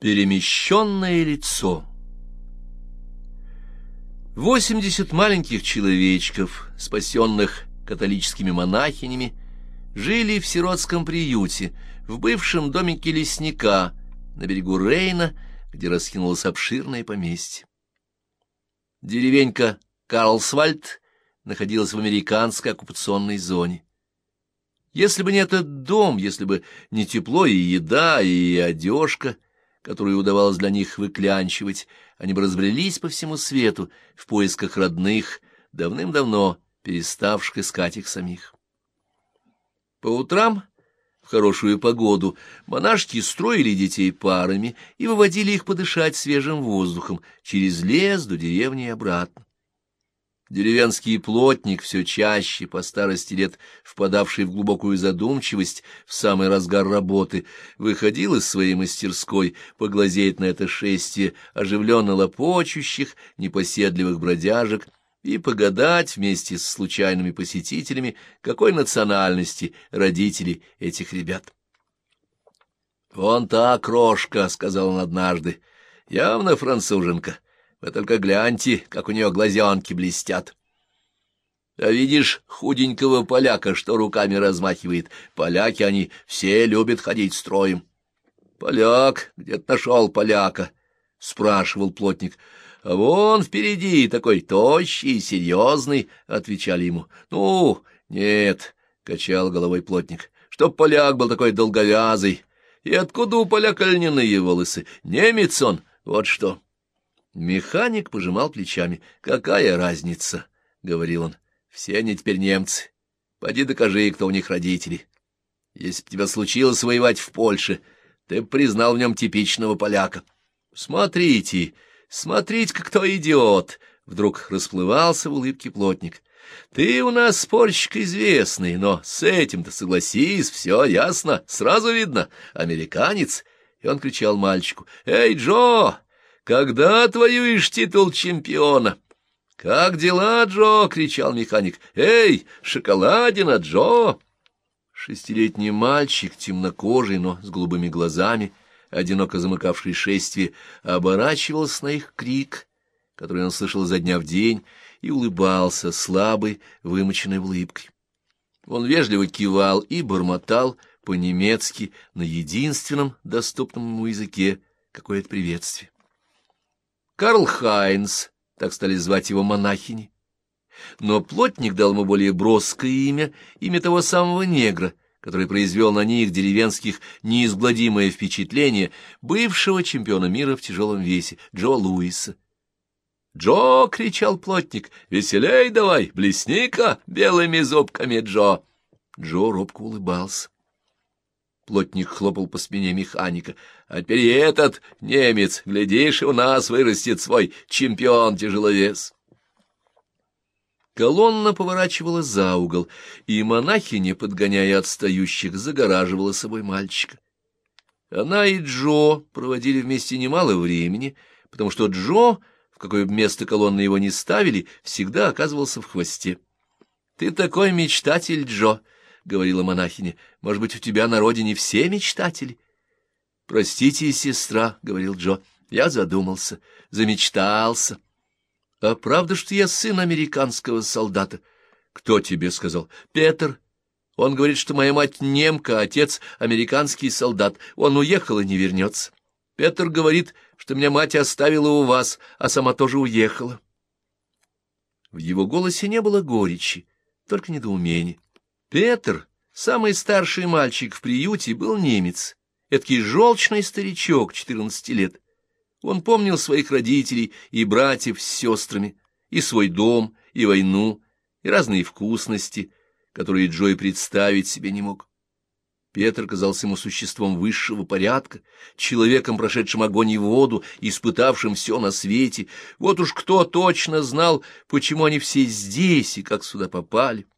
Перемещенное лицо Восемьдесят маленьких человечков, спасенных католическими монахинями, жили в сиротском приюте, в бывшем домике лесника на берегу Рейна, где раскинулось обширное поместье. Деревенька Карлсвальд находилась в американской оккупационной зоне. Если бы не этот дом, если бы не тепло и еда, и одежка, которую удавалось для них выклянчивать, они бы разбрелись по всему свету в поисках родных, давным-давно переставших искать их самих. По утрам, в хорошую погоду, монашки строили детей парами и выводили их подышать свежим воздухом через лес до деревни и обратно. Деревенский плотник, все чаще, по старости лет впадавший в глубокую задумчивость в самый разгар работы, выходил из своей мастерской поглазеть на это шествие оживленно лопочущих, непоседливых бродяжек и погадать вместе с случайными посетителями, какой национальности родители этих ребят. «Вон та крошка», — сказал он однажды, — «явно француженка». Вы только гляньте, как у нее глазенки блестят. А видишь худенького поляка, что руками размахивает? Поляки, они все любят ходить строем. Поляк, где ты нашел поляка? — спрашивал плотник. — А вон впереди такой тощий, серьезный, — отвечали ему. — Ну, нет, — качал головой плотник, — чтоб поляк был такой долговязый. И откуда у поляка льняные волосы? Немец он, вот что. Механик пожимал плечами. «Какая разница?» — говорил он. «Все они теперь немцы. Пойди докажи, кто у них родители. Если бы тебе случилось воевать в Польше, ты бы признал в нем типичного поляка. Смотрите, смотрите, кто идет!» Вдруг расплывался в улыбке плотник. «Ты у нас спорщик известный, но с этим-то согласись, все ясно, сразу видно, американец». И он кричал мальчику. «Эй, Джо, когда отвоюешь титул чемпиона? — Как дела, Джо? — кричал механик. — Эй, шоколадина, Джо! Шестилетний мальчик, темнокожий, но с голубыми глазами, одиноко замыкавший шествие, оборачивался на их крик, который он слышал за дня в день, и улыбался слабой, вымоченной улыбкой. Он вежливо кивал и бормотал по-немецки на единственном доступном ему языке какое-то приветствие. Карл Хайнс, так стали звать его монахини. Но плотник дал ему более броское имя, имя того самого негра, который произвел на них деревенских неизгладимое впечатление бывшего чемпиона мира в тяжелом весе, Джо Луиса. «Джо!» — кричал плотник. «Веселей давай! Блесни-ка белыми зубками, Джо!» Джо робко улыбался. Плотник хлопал по спине механика. — А теперь этот немец, глядишь, у нас вырастет свой чемпион-тяжеловес. Колонна поворачивала за угол, и монахиня, подгоняя отстающих, загораживала собой мальчика. Она и Джо проводили вместе немало времени, потому что Джо, в какое место колонны его не ставили, всегда оказывался в хвосте. — Ты такой мечтатель, Джо! —— говорила монахиня, — может быть, у тебя на родине все мечтатели? — Простите, сестра, — говорил Джо, — я задумался, замечтался. — А правда, что я сын американского солдата? — Кто тебе сказал? — Петр. Он говорит, что моя мать немка, а отец американский солдат. Он уехал и не вернется. Петр говорит, что меня мать оставила у вас, а сама тоже уехала. В его голосе не было горечи, только недоумения. Петр, самый старший мальчик в приюте, был немец, эдакий желчный старичок, четырнадцати лет. Он помнил своих родителей и братьев с сестрами, и свой дом, и войну, и разные вкусности, которые Джой представить себе не мог. Петр казался ему существом высшего порядка, человеком, прошедшим огонь и воду, испытавшим все на свете. Вот уж кто точно знал, почему они все здесь и как сюда попали. —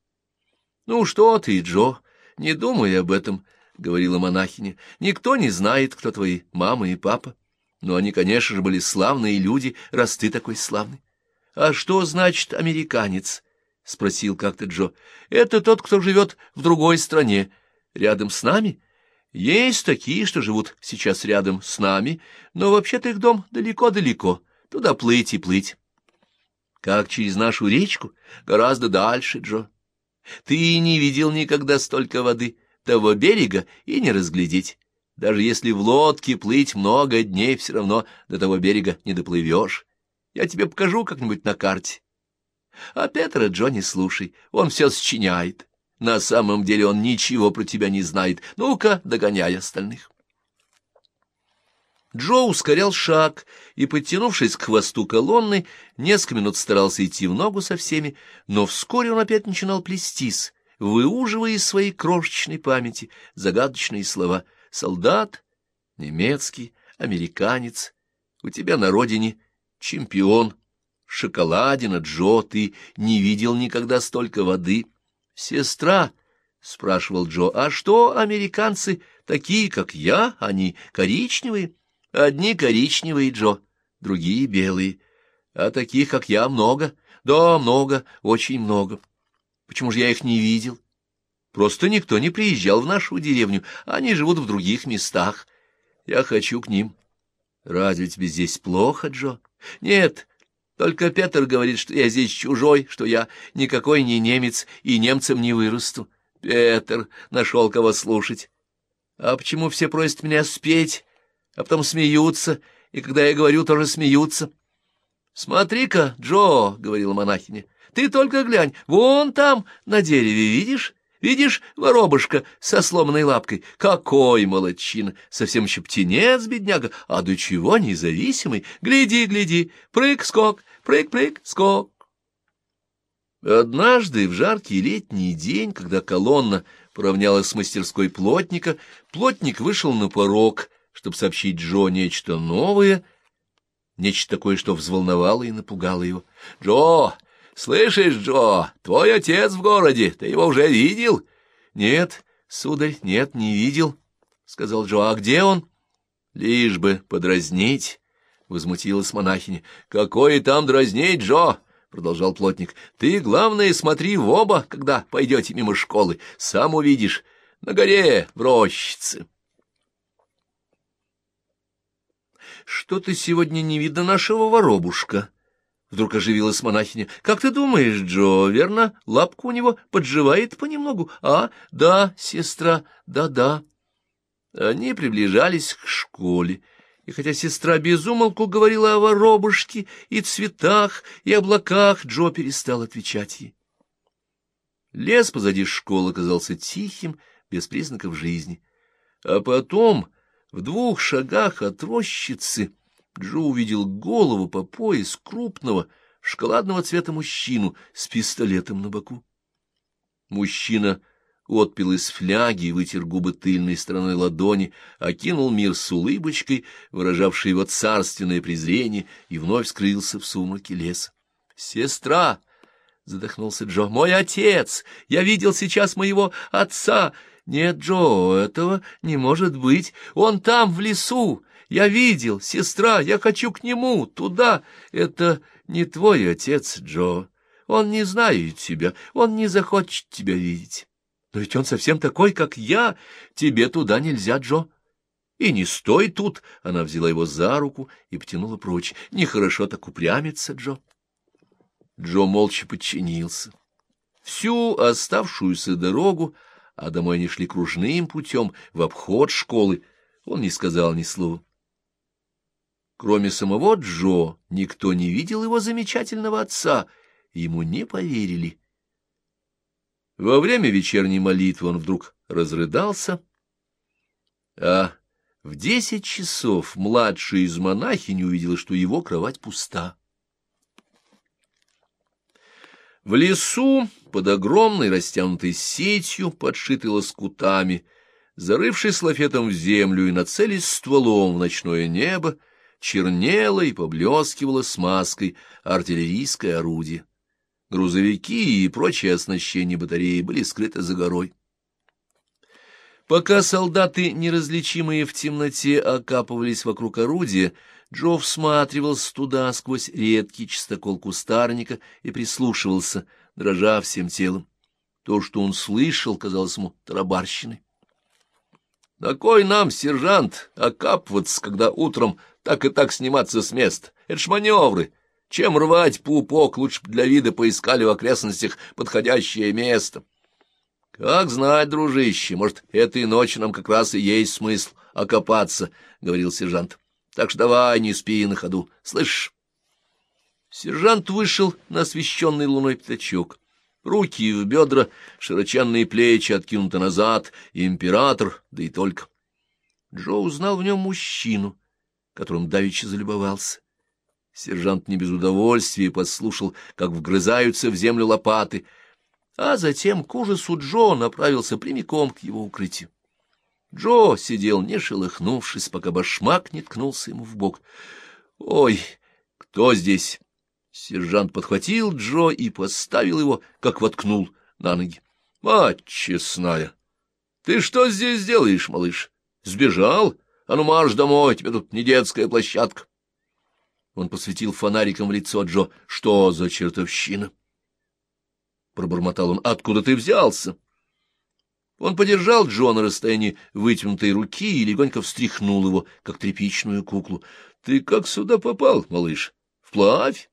Ну что ты, Джо, не думай об этом, — говорила монахиня. — Никто не знает, кто твои мама и папа. Но они, конечно же, были славные люди, раз ты такой славный. — А что значит американец? — спросил как-то Джо. — Это тот, кто живет в другой стране, рядом с нами. Есть такие, что живут сейчас рядом с нами, но вообще-то их дом далеко-далеко, туда плыть и плыть. Как через нашу речку? Гораздо дальше, Джо. Ты не видел никогда столько воды, того берега и не разглядеть. Даже если в лодке плыть много дней, все равно до того берега не доплывешь. Я тебе покажу как-нибудь на карте. А Петра, Джо, не слушай, он все сочиняет. На самом деле он ничего про тебя не знает. Ну-ка, догоняй остальных. Джо ускорял шаг и, подтянувшись к хвосту колонны, несколько минут старался идти в ногу со всеми, но вскоре он опять начинал плестись, выуживая из своей крошечной памяти загадочные слова «солдат», «немецкий», «американец», «у тебя на родине», «чемпион», «шоколадина», «Джо», «ты не видел никогда столько воды», «сестра», — спрашивал Джо, — «а что американцы такие, как я, они коричневые?» Одни коричневые, Джо, другие белые. А таких, как я, много. Да, много, очень много. Почему же я их не видел? Просто никто не приезжал в нашу деревню. Они живут в других местах. Я хочу к ним. Разве тебе здесь плохо, Джо? Нет, только Петр говорит, что я здесь чужой, что я никакой не немец и немцем не вырасту. Петр нашел кого слушать. А почему все просят меня спеть? А потом смеются, и когда я говорю, тоже смеются. — Смотри-ка, Джо, — говорила монахиня, — ты только глянь, вон там, на дереве, видишь? Видишь, воробушка со сломанной лапкой? Какой молодчина! Совсем еще птенец, бедняга, а до чего независимый? Гляди, гляди, прыг-скок, прыг-прыг-скок. Однажды в жаркий летний день, когда колонна поравнялась с мастерской плотника, плотник вышел на порог — чтобы сообщить Джо нечто новое, нечто такое, что взволновало и напугало его. — Джо! Слышишь, Джо, твой отец в городе, ты его уже видел? — Нет, сударь, нет, не видел, — сказал Джо. — А где он? — Лишь бы подразнить, — возмутилась монахиня. — Какое там дразнить, Джо? — продолжал плотник. — Ты, главное, смотри в оба, когда пойдете мимо школы. Сам увидишь. На горе, в рощице. Что-то сегодня не видно нашего воробушка. Вдруг оживилась монахиня. Как ты думаешь, Джо, верно? Лапка у него подживает понемногу. А, да, сестра, да-да. Они приближались к школе. И хотя сестра безумолку говорила о воробушке и цветах, и облаках, Джо перестал отвечать ей. Лес позади школы казался тихим, без признаков жизни. А потом в двух шагах от рощицы Джо увидел голову по пояс крупного шоколадного цвета мужчину с пистолетом на боку. Мужчина отпил из фляги и вытер губы тыльной стороной ладони, окинул мир с улыбочкой, выражавшей его царственное презрение, и вновь скрылся в сумраке леса. «Сестра!» — задохнулся Джо. «Мой отец! Я видел сейчас моего отца!» «Нет, Джо, этого не может быть. Он там, в лесу. Я видел, сестра, я хочу к нему, туда. Это не твой отец, Джо. Он не знает тебя, он не захочет тебя видеть. Но ведь он совсем такой, как я. Тебе туда нельзя, Джо». И не стой тут, она взяла его за руку и потянула прочь. Нехорошо так упрямиться, Джо. Джо молча подчинился. Всю оставшуюся дорогу а домой они шли кружным путем, в обход школы. Он не сказал ни слова. Кроме самого Джо, никто не видел его замечательного отца, ему не поверили. Во время вечерней молитвы он вдруг разрыдался, а в десять часов младшая из монахинь увидела, что его кровать пуста. В лесу, под огромной растянутой сетью, подшитой лоскутами, зарывшись лафетом в землю и нацелясь стволом в ночное небо, чернело и поблескивало смазкой артиллерийское орудие. Грузовики и прочее оснащение батареи были скрыты за горой. Пока солдаты, неразличимые в темноте, окапывались вокруг орудия, Джо всматривался туда сквозь редкий чистокол кустарника и прислушивался, дрожа всем телом. То, что он слышал, казалось ему тарабарщиной. На кой нам, сержант, окапываться, когда утром так и так сниматься с места? Это ж маневры. Чем рвать пупок, лучше для вида поискали в окрестностях подходящее место. Как знать, дружище, может, этой ночью нам как раз и есть смысл окопаться, — говорил сержант. Так что давай, не спи на ходу, слышишь? Сержант вышел на освещенный луной пятачок. Руки в бедра, широченные плечи откинуты назад, император, да и только. Джо узнал в нем мужчину, которым давеча залюбовался. Сержант не без удовольствия послушал, как вгрызаются в землю лопаты, а затем к ужасу Джо направился прямиком к его укрытию. Джо сидел, не шелохнувшись, пока башмак не ткнулся ему в бок. «Ой, кто здесь?» Сержант подхватил Джо и поставил его, как воткнул, на ноги. — Мать честная! Ты что здесь делаешь, малыш? Сбежал? А ну марш домой, тебе тут не детская площадка. Он посветил фонариком в лицо Джо. — Что за чертовщина? Пробормотал он. — Откуда ты взялся? Он подержал Джо на расстоянии вытянутой руки и легонько встряхнул его, как тряпичную куклу. — Ты как сюда попал, малыш? Вплавь?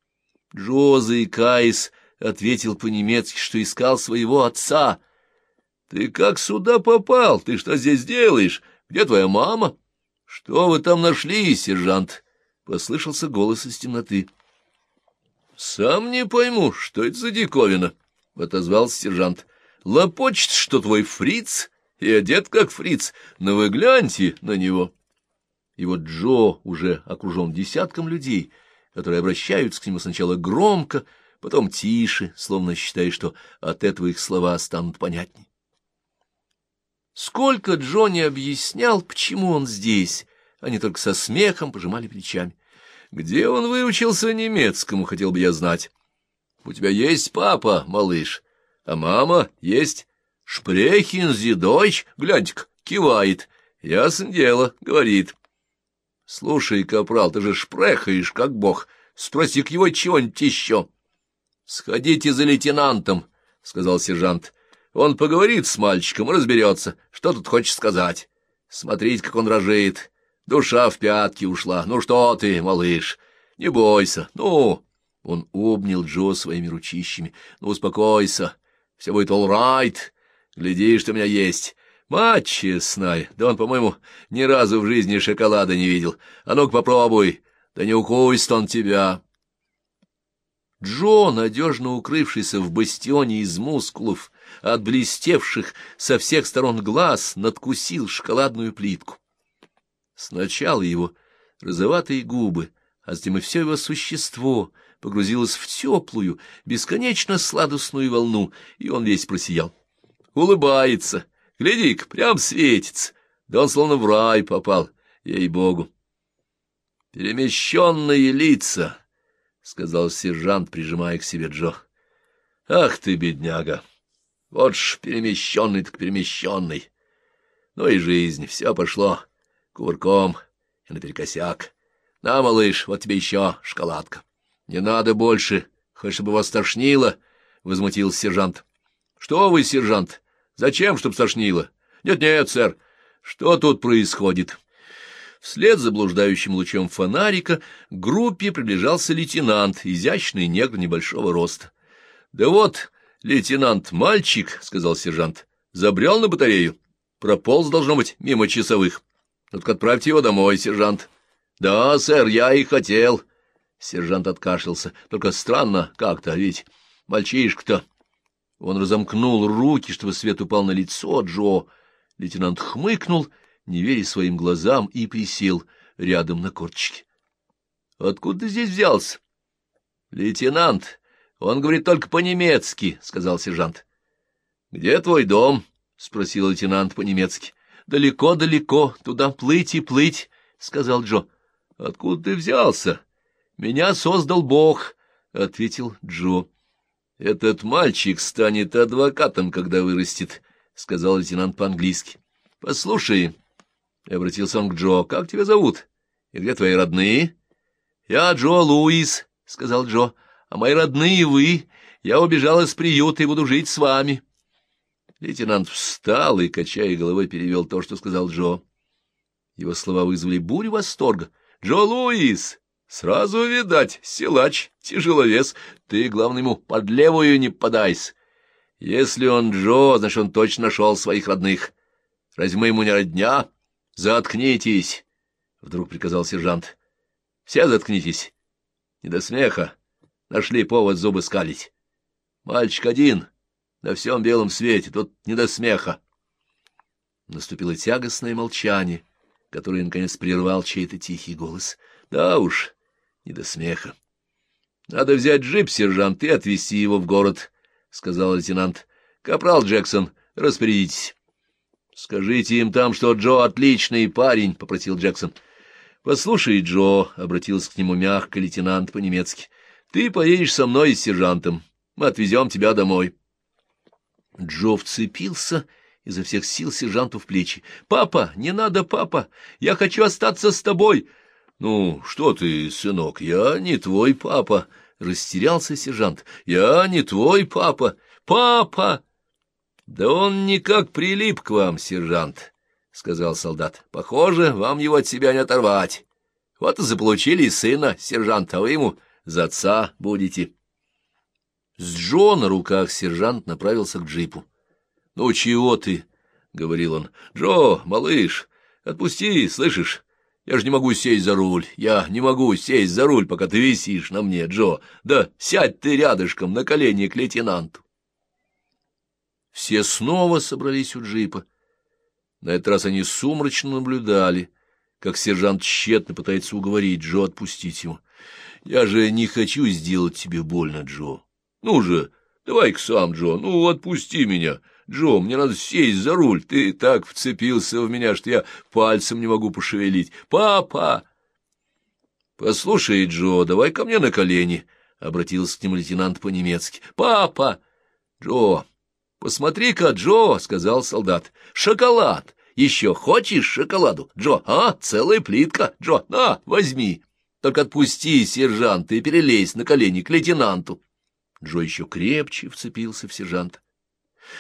Джо, заикаясь, ответил по-немецки, что искал своего отца. — Ты как сюда попал? Ты что здесь делаешь? Где твоя мама? — Что вы там нашли, сержант? — послышался голос из темноты. — Сам не пойму, что это за диковина, — отозвался сержант. — Лопочет, что твой фриц и одет как фриц, но вы гляньте на него. И вот Джо уже окружен десятком людей — которые обращаются к нему сначала громко, потом тише, словно считая, что от этого их слова станут понятней. Сколько Джонни объяснял, почему он здесь, они только со смехом пожимали плечами. Где он выучился немецкому, хотел бы я знать. У тебя есть папа, малыш, а мама есть. Шпрехин, зидойч, гляньте-ка, кивает. Ясно дело, говорит. — Слушай, капрал, ты же шпрехаешь, как бог. Спроси-ка его чего-нибудь еще. — Сходите за лейтенантом, — сказал сержант. — Он поговорит с мальчиком и разберется, что тут хочет сказать. Смотрите, как он рожит. Душа в пятки ушла. Ну что ты, малыш, не бойся. Ну... Он обнял Джо своими ручищами. — Ну, успокойся, все будет all right. Гляди, что у меня есть. Мать честная, да он, по-моему, ни разу в жизни шоколада не видел. А ну-ка попробуй, да не укусит он тебя. Джо, надежно укрывшийся в бастионе из мускулов, от блестевших со всех сторон глаз, надкусил шоколадную плитку. Сначала его розоватые губы, а затем и все его существо погрузилось в теплую, бесконечно сладостную волну, и он весь просиял. Улыбается, Гляди-ка, прям светится. Да он словно в рай попал, ей-богу. Перемещенные лица, — сказал сержант, прижимая к себе Джо. Ах ты, бедняга! Вот ж перемещенный так перемещенный. Ну и жизнь, все пошло кувырком и наперекосяк. На, малыш, вот тебе еще шоколадка. Не надо больше, хоть чтобы вас тошнило, — возмутился сержант. — Что вы, сержант? Зачем, чтоб стошнило? Нет-нет, сэр, что тут происходит? Вслед за блуждающим лучом фонарика к группе приближался лейтенант, изящный негр небольшого роста. — Да вот, лейтенант-мальчик, — сказал сержант, — забрел на батарею. Прополз, должно быть, мимо часовых. Только отправьте его домой, сержант. — Да, сэр, я и хотел. Сержант откашлялся. Только странно как-то, ведь мальчишка-то он разомкнул руки, чтобы свет упал на лицо Джо. Лейтенант хмыкнул, не веря своим глазам, и присел рядом на корточке. — Откуда ты здесь взялся? — Лейтенант, он говорит только по-немецки, — сказал сержант. — Где твой дом? — спросил лейтенант по-немецки. — Далеко-далеко, туда плыть и плыть, — сказал Джо. — Откуда ты взялся? — Меня создал Бог, — ответил Джо. Этот мальчик станет адвокатом, когда вырастет, — сказал лейтенант по-английски. — Послушай, — обратился он к Джо, — как тебя зовут? И где твои родные? — Я Джо Луис, — сказал Джо, — а мои родные вы. Я убежал из приюта и буду жить с вами. Лейтенант встал и, качая головой, перевел то, что сказал Джо. Его слова вызвали бурю восторга. «Джо Луис! Сразу видать, силач, тяжеловес. Ты, главное, ему под левую не подайся. Если он Джо, значит, он точно нашел своих родных. Разве мы ему не родня? Заткнитесь!» Вдруг приказал сержант. «Все заткнитесь. Не до смеха. Нашли повод зубы скалить. Мальчик один, на всем белом свете, тут не до смеха. Наступило тягостное молчание, которое, наконец, прервал чей-то тихий голос. Да уж, не до смеха. — Надо взять джип, сержант, и отвезти его в город, — сказал лейтенант. — Капрал Джексон, распорядитесь. — Скажите им там, что Джо отличный парень, — попросил Джексон. — Послушай, Джо, — обратился к нему мягко лейтенант по-немецки, — ты поедешь со мной и с сержантом. Мы отвезем тебя домой. Джо вцепился изо всех сил сержанту в плечи. — Папа, не надо, папа, я хочу остаться с тобой. — Ну, что ты, сынок, я не твой папа, — растерялся сержант. — Я не твой папа. Папа! — Да он никак прилип к вам, сержант, — сказал солдат. — Похоже, вам его от себя не оторвать. Вот и заполучили сына, сержант, а вы ему за отца будете. — с Джо на руках сержант направился к джипу. — Ну, чего ты? — говорил он. — Джо, малыш, отпусти, слышишь? Я же не могу сесть за руль. Я не могу сесть за руль, пока ты висишь на мне, Джо. Да сядь ты рядышком на колени к лейтенанту. Все снова собрались у джипа. На этот раз они сумрачно наблюдали, как сержант тщетно пытается уговорить Джо отпустить его. — Я же не хочу сделать тебе больно, Джо. Ну же, давай-ка сам, Джо, ну отпусти меня. Джо, мне надо сесть за руль. Ты так вцепился в меня, что я пальцем не могу пошевелить. Папа! Послушай, Джо, давай ко мне на колени, — обратился к нему лейтенант по-немецки. Папа! Джо, посмотри-ка, Джо, — сказал солдат. Шоколад! Еще хочешь шоколаду? Джо, а, целая плитка. Джо, на, возьми. Только отпусти сержанта и перелезь на колени к лейтенанту. Джо еще крепче вцепился в сержанта. —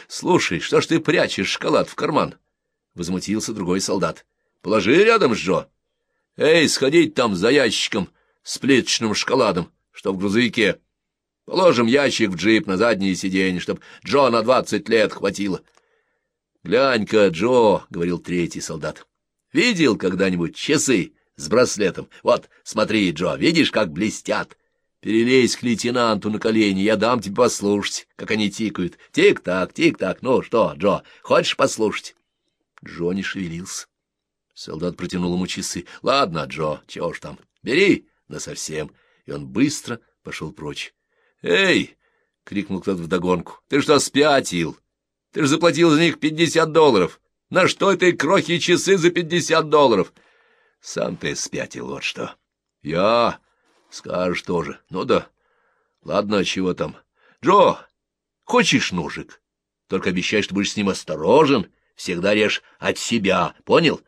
Слушай, что ж ты прячешь шоколад в карман? — возмутился другой солдат. — Положи рядом с Джо. — Эй, сходить там за ящиком с плиточным шоколадом, что в грузовике. Положим ящик в джип на заднее сиденье, чтоб Джо на двадцать лет хватило. — Глянь-ка, Джо, — говорил третий солдат, — видел когда-нибудь часы с браслетом? Вот, смотри, Джо, видишь, как блестят? — Перелезь к лейтенанту на колени, я дам тебе послушать, как они тикают. Тик-так, тик-так. Ну что, Джо, хочешь послушать? Джо не шевелился. Солдат протянул ему часы. — Ладно, Джо, чего ж там, бери насовсем. И он быстро пошел прочь. — Эй! — крикнул кто-то вдогонку. — Ты что, спятил? Ты же заплатил за них пятьдесят долларов. На что этой крохи часы за пятьдесят долларов? — Сам ты спятил, вот что. — Я... Скажешь тоже. Ну да. Ладно, чего там. Джо, хочешь ножик? Только обещай, что будешь с ним осторожен. Всегда режь от себя. Понял?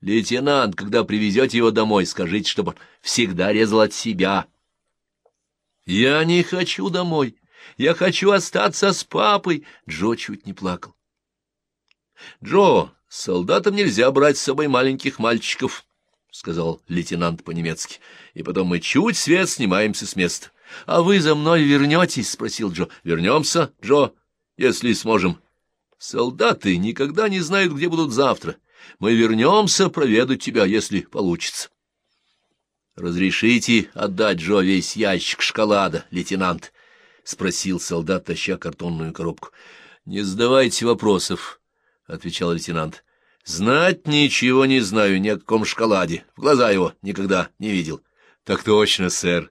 Лейтенант, когда привезете его домой, скажите, чтобы он всегда резал от себя. Я не хочу домой. Я хочу остаться с папой. Джо чуть не плакал. Джо, солдатам нельзя брать с собой маленьких мальчиков. — сказал лейтенант по-немецки. — И потом мы чуть свет снимаемся с места. — А вы за мной вернетесь? — спросил Джо. — Вернемся, Джо, если сможем. Солдаты никогда не знают, где будут завтра. Мы вернемся проведать тебя, если получится. — Разрешите отдать Джо весь ящик шоколада, лейтенант? — спросил солдат, таща картонную коробку. — Не задавайте вопросов, — отвечал лейтенант. — Знать ничего не знаю ни о каком шоколаде. В глаза его никогда не видел. — Так точно, сэр.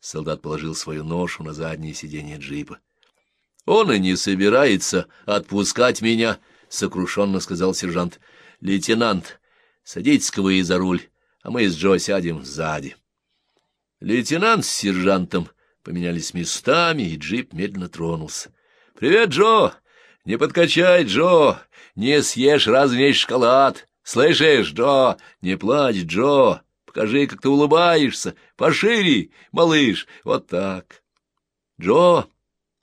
Солдат положил свою ношу на заднее сиденье джипа. — Он и не собирается отпускать меня, — сокрушенно сказал сержант. — Лейтенант, садитесь-ка вы за руль, а мы с Джо сядем сзади. Лейтенант с сержантом поменялись местами, и джип медленно тронулся. — Привет, Джо! Не подкачай, Джо! Не съешь разве весь шоколад. Слышишь, Джо? Не плачь, Джо. Покажи, как ты улыбаешься. Пошире, малыш. Вот так. Джо,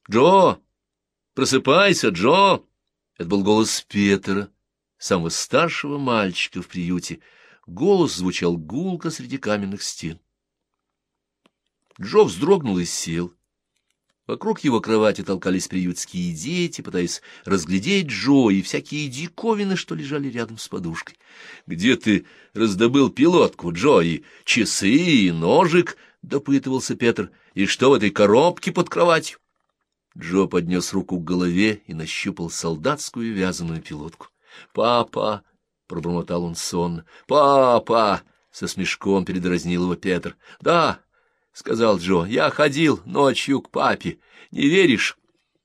Джо, просыпайся, Джо. Это был голос Петера, самого старшего мальчика в приюте. Голос звучал гулко среди каменных стен. Джо вздрогнул и сел. Вокруг его кровати толкались приютские дети, пытаясь разглядеть Джо и всякие диковины, что лежали рядом с подушкой. — Где ты раздобыл пилотку, Джо, и часы, и ножик? — допытывался Петр. — И что в этой коробке под кроватью? Джо поднес руку к голове и нащупал солдатскую вязаную пилотку. — Папа! — пробормотал он сонно. — Папа! — со смешком передразнил его Петр. — Да! — сказал Джо. — Я ходил ночью к папе. Не веришь?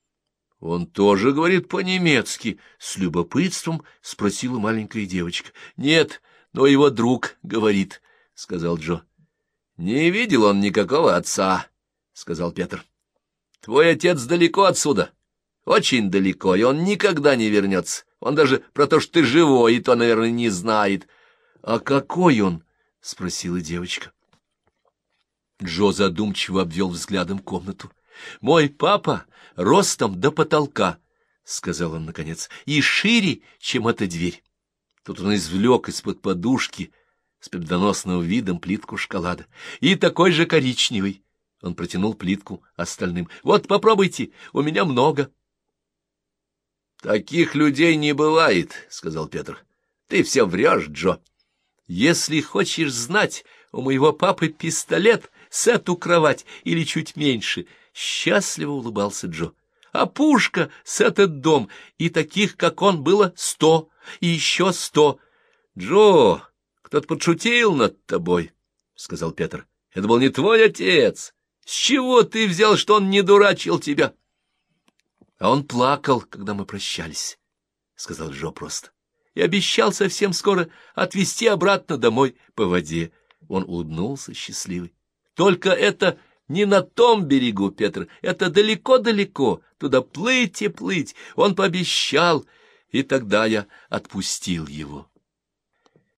— Он тоже говорит по-немецки, — с любопытством спросила маленькая девочка. — Нет, но его друг говорит, — сказал Джо. — Не видел он никакого отца, — сказал Петр. — Твой отец далеко отсюда, очень далеко, и он никогда не вернется. Он даже про то, что ты живой, и то, наверное, не знает. — А какой он? — спросила девочка. Джо задумчиво обвел взглядом комнату. — Мой папа ростом до потолка, — сказал он наконец, — и шире, чем эта дверь. Тут он извлек из-под подушки с победоносным видом плитку шоколада. И такой же коричневый. Он протянул плитку остальным. — Вот, попробуйте, у меня много. — Таких людей не бывает, — сказал Петр. — Ты все врешь, Джо. Если хочешь знать, у моего папы пистолет с эту кровать или чуть меньше. Счастливо улыбался Джо. А пушка с этот дом, и таких, как он, было сто, и еще сто. Джо, кто-то подшутил над тобой, — сказал Петр. Это был не твой отец. С чего ты взял, что он не дурачил тебя? А он плакал, когда мы прощались, — сказал Джо просто. И обещал совсем скоро отвезти обратно домой по воде. Он улыбнулся счастливый. Только это не на том берегу, Петр, это далеко-далеко, туда плыть и плыть. Он пообещал, и тогда я отпустил его.